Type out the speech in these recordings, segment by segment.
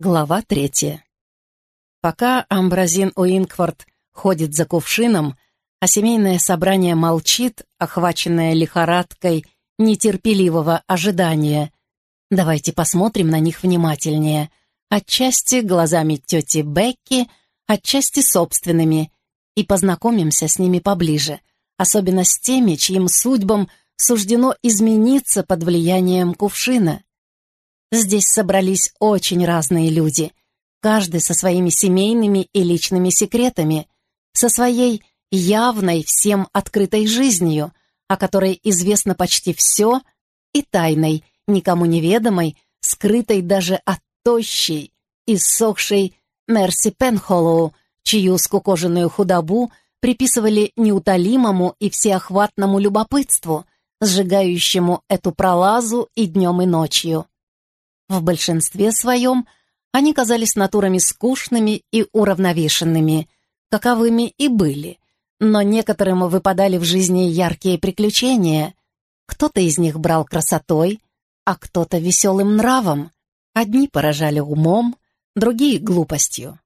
Глава третья. Пока Амбразин Уинквард ходит за кувшином, а семейное собрание молчит, охваченное лихорадкой нетерпеливого ожидания. Давайте посмотрим на них внимательнее. Отчасти глазами тети Бекки, отчасти собственными, и познакомимся с ними поближе, особенно с теми, чьим судьбам суждено измениться под влиянием кувшина. Здесь собрались очень разные люди, каждый со своими семейными и личными секретами, со своей явной всем открытой жизнью, о которой известно почти все, и тайной, никому неведомой, скрытой даже от тощей, иссохшей Мерси Пенхоллоу, чью скукоженную худобу приписывали неутолимому и всеохватному любопытству, сжигающему эту пролазу и днем, и ночью. В большинстве своем они казались натурами скучными и уравновешенными, каковыми и были, но некоторым выпадали в жизни яркие приключения. Кто-то из них брал красотой, а кто-то веселым нравом. Одни поражали умом, другие — глупостью.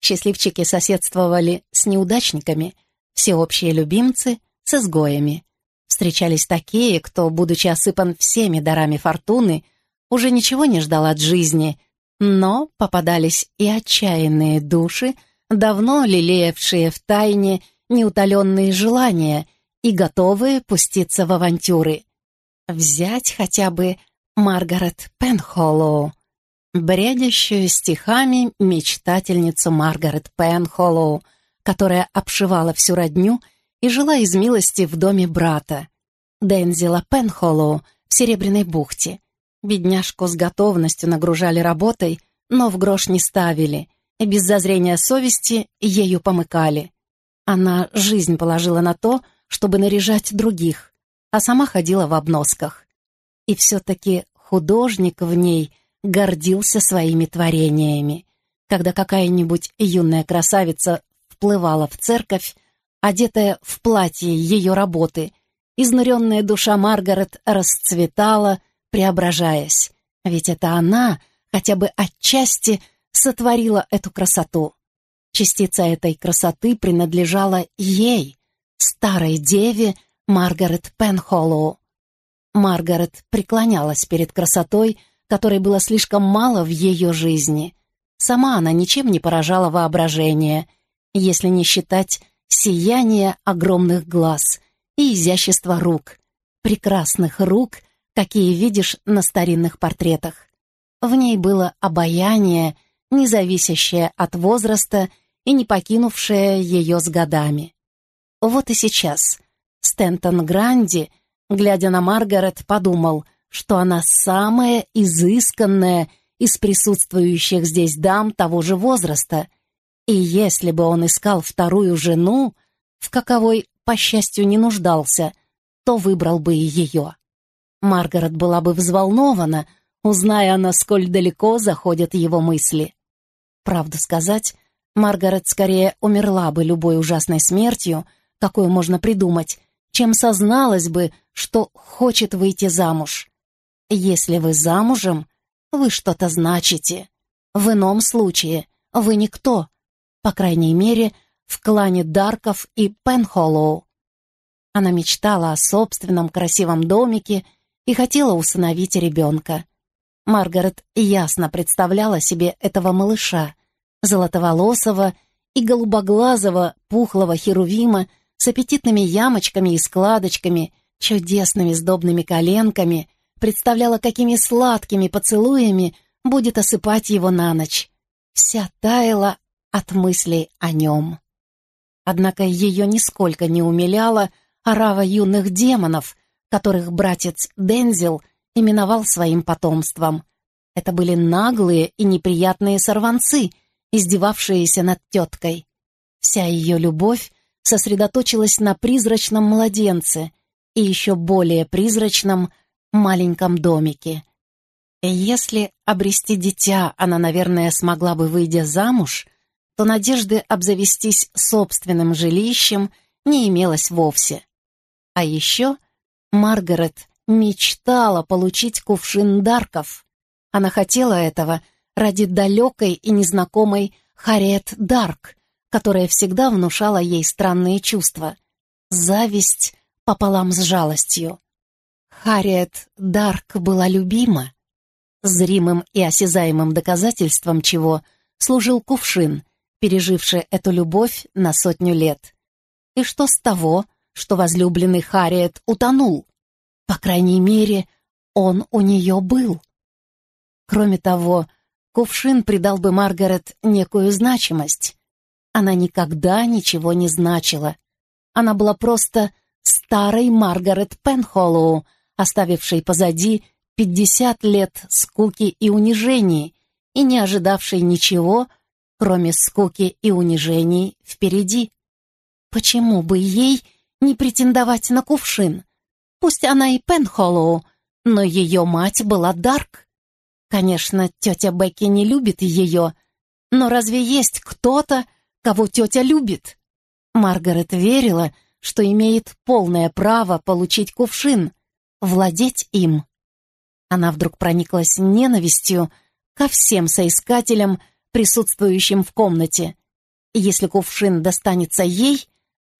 Счастливчики соседствовали с неудачниками, всеобщие любимцы — с изгоями. Встречались такие, кто, будучи осыпан всеми дарами фортуны, уже ничего не ждал от жизни, но попадались и отчаянные души, давно лелеявшие в тайне неутоленные желания и готовые пуститься в авантюры. Взять хотя бы Маргарет Пенхоллоу, бредящую стихами мечтательницу Маргарет Пенхоллоу, которая обшивала всю родню и жила из милости в доме брата, Дензела Пенхоллоу в Серебряной бухте, Бедняжку с готовностью нагружали работой, но в грош не ставили, и без зазрения совести ею помыкали. Она жизнь положила на то, чтобы наряжать других, а сама ходила в обносках. И все-таки художник в ней гордился своими творениями. Когда какая-нибудь юная красавица вплывала в церковь, одетая в платье ее работы, изнуренная душа Маргарет расцветала, преображаясь, ведь это она хотя бы отчасти сотворила эту красоту. Частица этой красоты принадлежала ей, старой деве Маргарет Пенхоллоу. Маргарет преклонялась перед красотой, которой было слишком мало в ее жизни. Сама она ничем не поражала воображение, если не считать сияние огромных глаз и изящество рук, прекрасных рук какие видишь на старинных портретах. В ней было обаяние, не зависящее от возраста и не покинувшее ее с годами. Вот и сейчас Стентон Гранди, глядя на Маргарет, подумал, что она самая изысканная из присутствующих здесь дам того же возраста, и если бы он искал вторую жену, в каковой, по счастью, не нуждался, то выбрал бы и ее. Маргарет была бы взволнована, узная, насколько далеко заходят его мысли. Правду сказать, Маргарет скорее умерла бы любой ужасной смертью, какую можно придумать, чем созналась бы, что хочет выйти замуж. Если вы замужем, вы что-то значите. В ином случае вы никто, по крайней мере, в клане Дарков и Пенхоллоу. Она мечтала о собственном красивом домике и хотела усыновить ребенка. Маргарет ясно представляла себе этого малыша, золотоволосого и голубоглазого пухлого херувима с аппетитными ямочками и складочками, чудесными сдобными коленками, представляла, какими сладкими поцелуями будет осыпать его на ночь. Вся таяла от мыслей о нем. Однако ее нисколько не умиляла орава юных демонов, которых братец Дензел именовал своим потомством. Это были наглые и неприятные сорванцы, издевавшиеся над теткой. Вся ее любовь сосредоточилась на призрачном младенце и еще более призрачном маленьком домике. Если обрести дитя она, наверное, смогла бы, выйдя замуж, то надежды обзавестись собственным жилищем не имелось вовсе. А еще Маргарет мечтала получить кувшин дарков. Она хотела этого, ради далекой и незнакомой Харриет Дарк, которая всегда внушала ей странные чувства. Зависть пополам с жалостью. Харриет Дарк была любима, зримым и осязаемым доказательством чего служил кувшин, переживший эту любовь на сотню лет. И что с того, что возлюбленный Харриет утонул? По крайней мере, он у нее был. Кроме того, кувшин придал бы Маргарет некую значимость. Она никогда ничего не значила. Она была просто старой Маргарет Пенхоллоу, оставившей позади пятьдесят лет скуки и унижений и не ожидавшей ничего, кроме скуки и унижений, впереди. Почему бы ей не претендовать на кувшин? Пусть она и Пенхоллоу, но ее мать была Дарк. Конечно, тетя Бекки не любит ее, но разве есть кто-то, кого тетя любит? Маргарет верила, что имеет полное право получить кувшин, владеть им. Она вдруг прониклась ненавистью ко всем соискателям, присутствующим в комнате. Если кувшин достанется ей,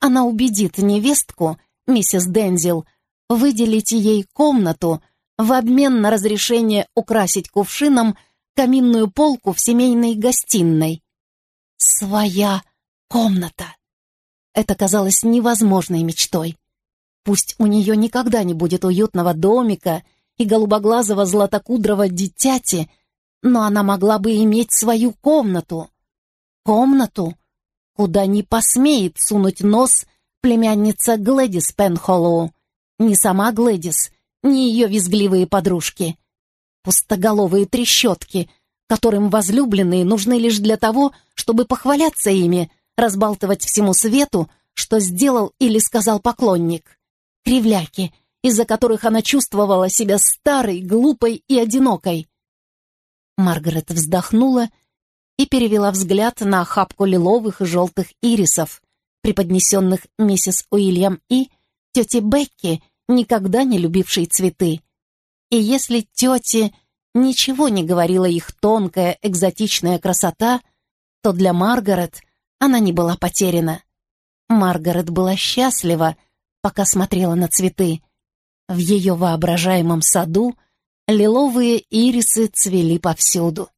она убедит невестку, миссис Дензил, выделить ей комнату в обмен на разрешение украсить кувшином каминную полку в семейной гостиной. Своя комната. Это казалось невозможной мечтой. Пусть у нее никогда не будет уютного домика и голубоглазого златокудрого дитяти, но она могла бы иметь свою комнату. Комнату, куда не посмеет сунуть нос племянница Глэдис Пенхоллоу. Ни сама Глэдис, ни ее визгливые подружки. Пустоголовые трещотки, которым возлюбленные нужны лишь для того, чтобы похваляться ими, разбалтывать всему свету, что сделал или сказал поклонник. Кривляки, из-за которых она чувствовала себя старой, глупой и одинокой. Маргарет вздохнула и перевела взгляд на охапку лиловых и желтых ирисов, преподнесенных миссис Уильям и тете Бекки, никогда не любившей цветы. И если тете ничего не говорила их тонкая, экзотичная красота, то для Маргарет она не была потеряна. Маргарет была счастлива, пока смотрела на цветы. В ее воображаемом саду лиловые ирисы цвели повсюду.